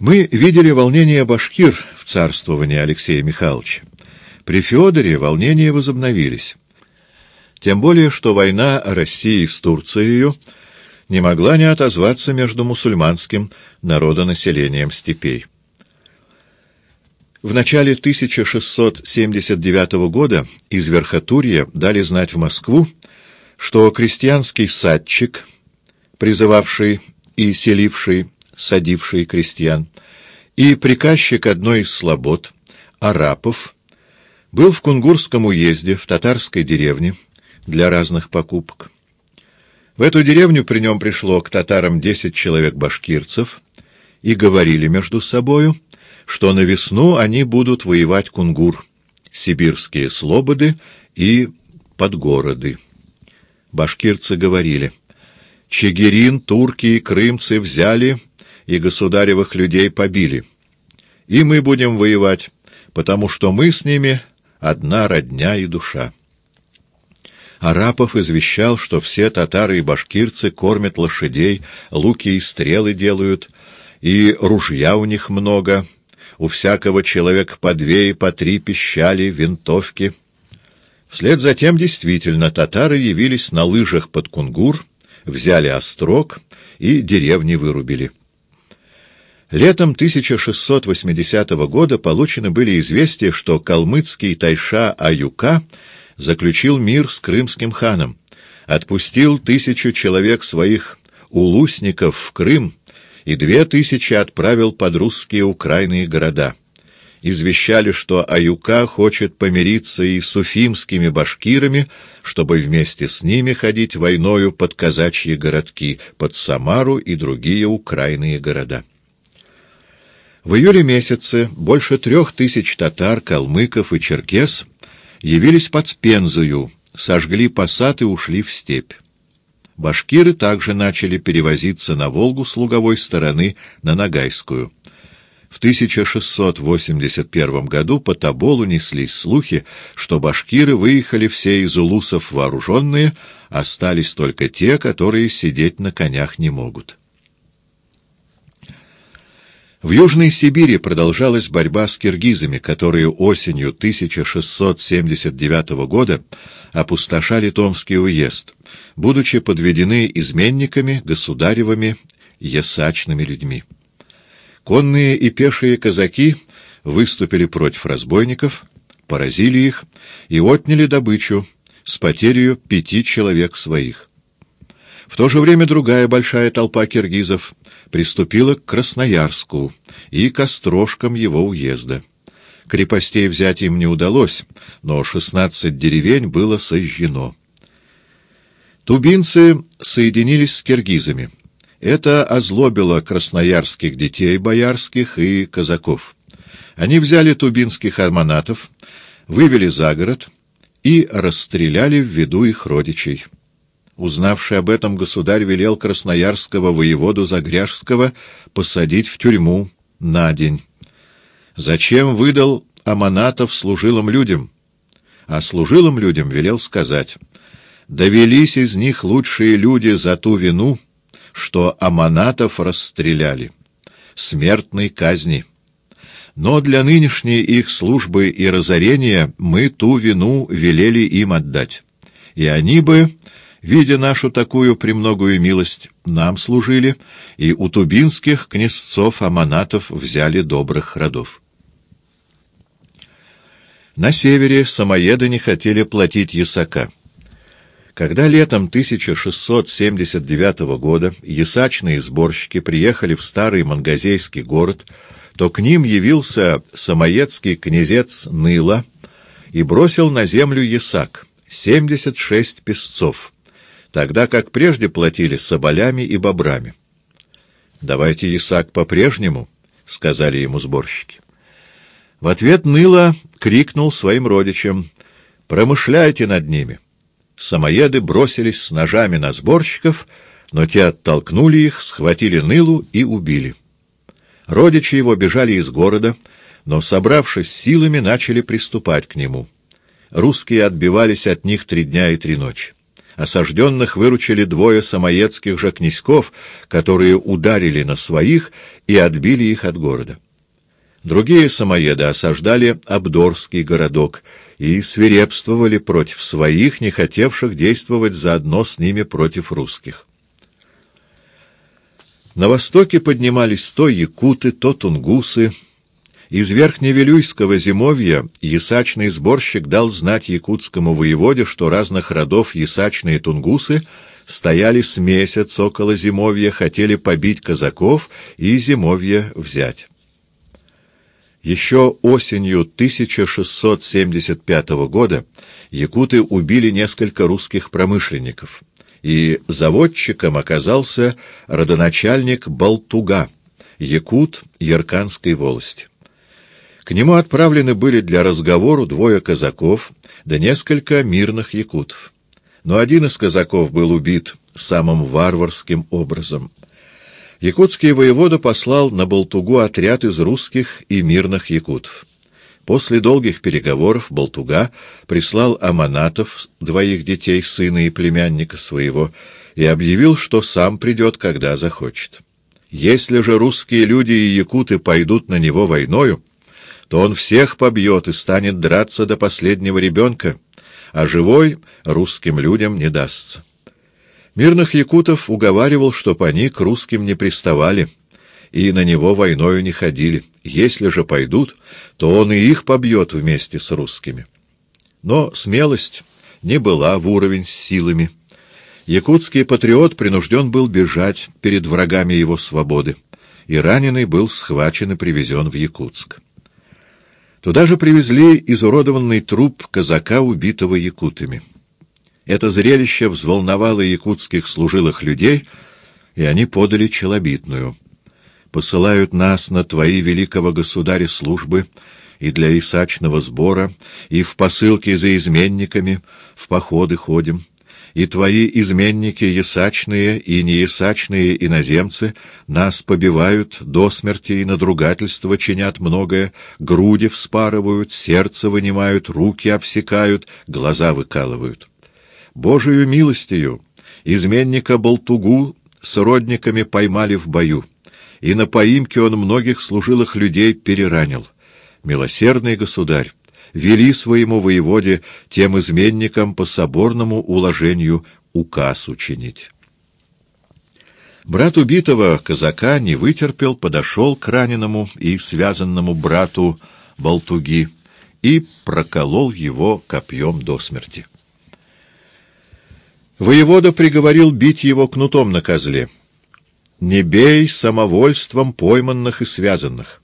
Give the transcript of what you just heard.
Мы видели волнение башкир в царствовании Алексея Михайловича. При Феодоре волнения возобновились. Тем более, что война России с Турцией не могла не отозваться между мусульманским народонаселением степей. В начале 1679 года из Верхотурья дали знать в Москву, что крестьянский садчик, призывавший и селивший, садивший крестьян, и приказчик одной из слобод, Арапов, был в Кунгурском уезде, в татарской деревне, для разных покупок. В эту деревню при нем пришло к татарам десять человек башкирцев и говорили между собою, что на весну они будут воевать кунгур, сибирские слободы и подгороды. Башкирцы говорили, Чигирин, турки и крымцы взяли и государевых людей побили. И мы будем воевать, потому что мы с ними одна родня и душа. Арапов извещал, что все татары и башкирцы кормят лошадей, луки и стрелы делают, и ружья у них много — у всякого человека по две и по три пищали, винтовки. Вслед за тем действительно татары явились на лыжах под Кунгур, взяли острог и деревни вырубили. Летом 1680 года получены были известия, что калмыцкий тайша Аюка заключил мир с крымским ханом, отпустил тысячу человек своих улусников в Крым, и две тысячи отправил под русские украинные города. Извещали, что Аюка хочет помириться и с уфимскими башкирами, чтобы вместе с ними ходить войною под казачьи городки, под Самару и другие украинные города. В июле месяце больше трех тысяч татар, калмыков и черкес явились под Спензою, сожгли посад и ушли в степь. Башкиры также начали перевозиться на Волгу с луговой стороны на Ногайскую. В 1681 году по Тоболу неслись слухи, что башкиры выехали все из улусов вооруженные, остались только те, которые сидеть на конях не могут. В Южной Сибири продолжалась борьба с киргизами, которые осенью 1679 года опустошали Томский уезд, будучи подведены изменниками, государевыми, ясачными людьми. Конные и пешие казаки выступили против разбойников, поразили их и отняли добычу с потерей пяти человек своих. В то же время другая большая толпа киргизов приступила к Красноярску и к острожкам его уезда. Крепостей взять им не удалось, но шестнадцать деревень было сожжено. Тубинцы соединились с киргизами. Это озлобило красноярских детей боярских и казаков. Они взяли тубинских арманатов, вывели за город и расстреляли в виду их родичей. Узнавший об этом, государь велел красноярского воеводу Загряжского посадить в тюрьму на день. Зачем выдал аманатов служилым людям? А служилым людям велел сказать, довелись из них лучшие люди за ту вину, что аманатов расстреляли. Смертной казни. Но для нынешней их службы и разорения мы ту вину велели им отдать. И они бы видя нашу такую премногую милость, нам служили, и у тубинских князцов-аманатов взяли добрых родов. На севере самоеды не хотели платить ясака. Когда летом 1679 года ясачные сборщики приехали в старый мангазейский город, то к ним явился самоедский князец Ныла и бросил на землю ясак — 76 песцов — тогда как прежде платили соболями и бобрами. «Давайте ясак по-прежнему», — сказали ему сборщики. В ответ Ныла крикнул своим родичам «Промышляйте над ними». Самоеды бросились с ножами на сборщиков, но те оттолкнули их, схватили Нылу и убили. Родичи его бежали из города, но, собравшись силами, начали приступать к нему. Русские отбивались от них три дня и три ночи. Осажденных выручили двое самоедских же князьков, которые ударили на своих и отбили их от города. Другие самоеды осаждали Абдорский городок и свирепствовали против своих, не хотевших действовать заодно с ними против русских. На востоке поднимались то якуты, то тунгусы. Из Верхневилюйского зимовья ясачный сборщик дал знать якутскому воеводе, что разных родов ясачные тунгусы стояли с месяц около зимовья, хотели побить казаков и зимовье взять. Еще осенью 1675 года якуты убили несколько русских промышленников, и заводчиком оказался родоначальник Балтуга, якут Ярканской волости. К нему отправлены были для разговора двое казаков да несколько мирных якутов. Но один из казаков был убит самым варварским образом — Якутский воевода послал на Болтугу отряд из русских и мирных якутов. После долгих переговоров Болтуга прислал Аманатов, двоих детей, сына и племянника своего, и объявил, что сам придет, когда захочет. Если же русские люди и якуты пойдут на него войною, то он всех побьет и станет драться до последнего ребенка, а живой русским людям не дастся. Мирных якутов уговаривал, чтоб они к русским не приставали и на него войною не ходили. Если же пойдут, то он и их побьет вместе с русскими. Но смелость не была в уровень с силами. Якутский патриот принужден был бежать перед врагами его свободы, и раненый был схвачен и привезен в Якутск. Туда же привезли изуродованный труп казака, убитого якутами. Это зрелище взволновало якутских служилых людей, и они подали челобитную. «Посылают нас на твои великого государя службы и для исачного сбора, и в посылке за изменниками в походы ходим» и твои изменники, ясачные и неясачные иноземцы, нас побивают до смерти и надругательства чинят многое, груди вспарывают, сердце вынимают, руки обсекают, глаза выкалывают. Божию милостью изменника Болтугу с родниками поймали в бою, и на поимке он многих служилых людей переранил. Милосердный государь, вели своему воеводе тем изменникам по соборному уложению указ учинить. Брат убитого казака не вытерпел, подошел к раненому и связанному брату Болтуги и проколол его копьем до смерти. Воевода приговорил бить его кнутом на козле. «Не бей самовольством пойманных и связанных.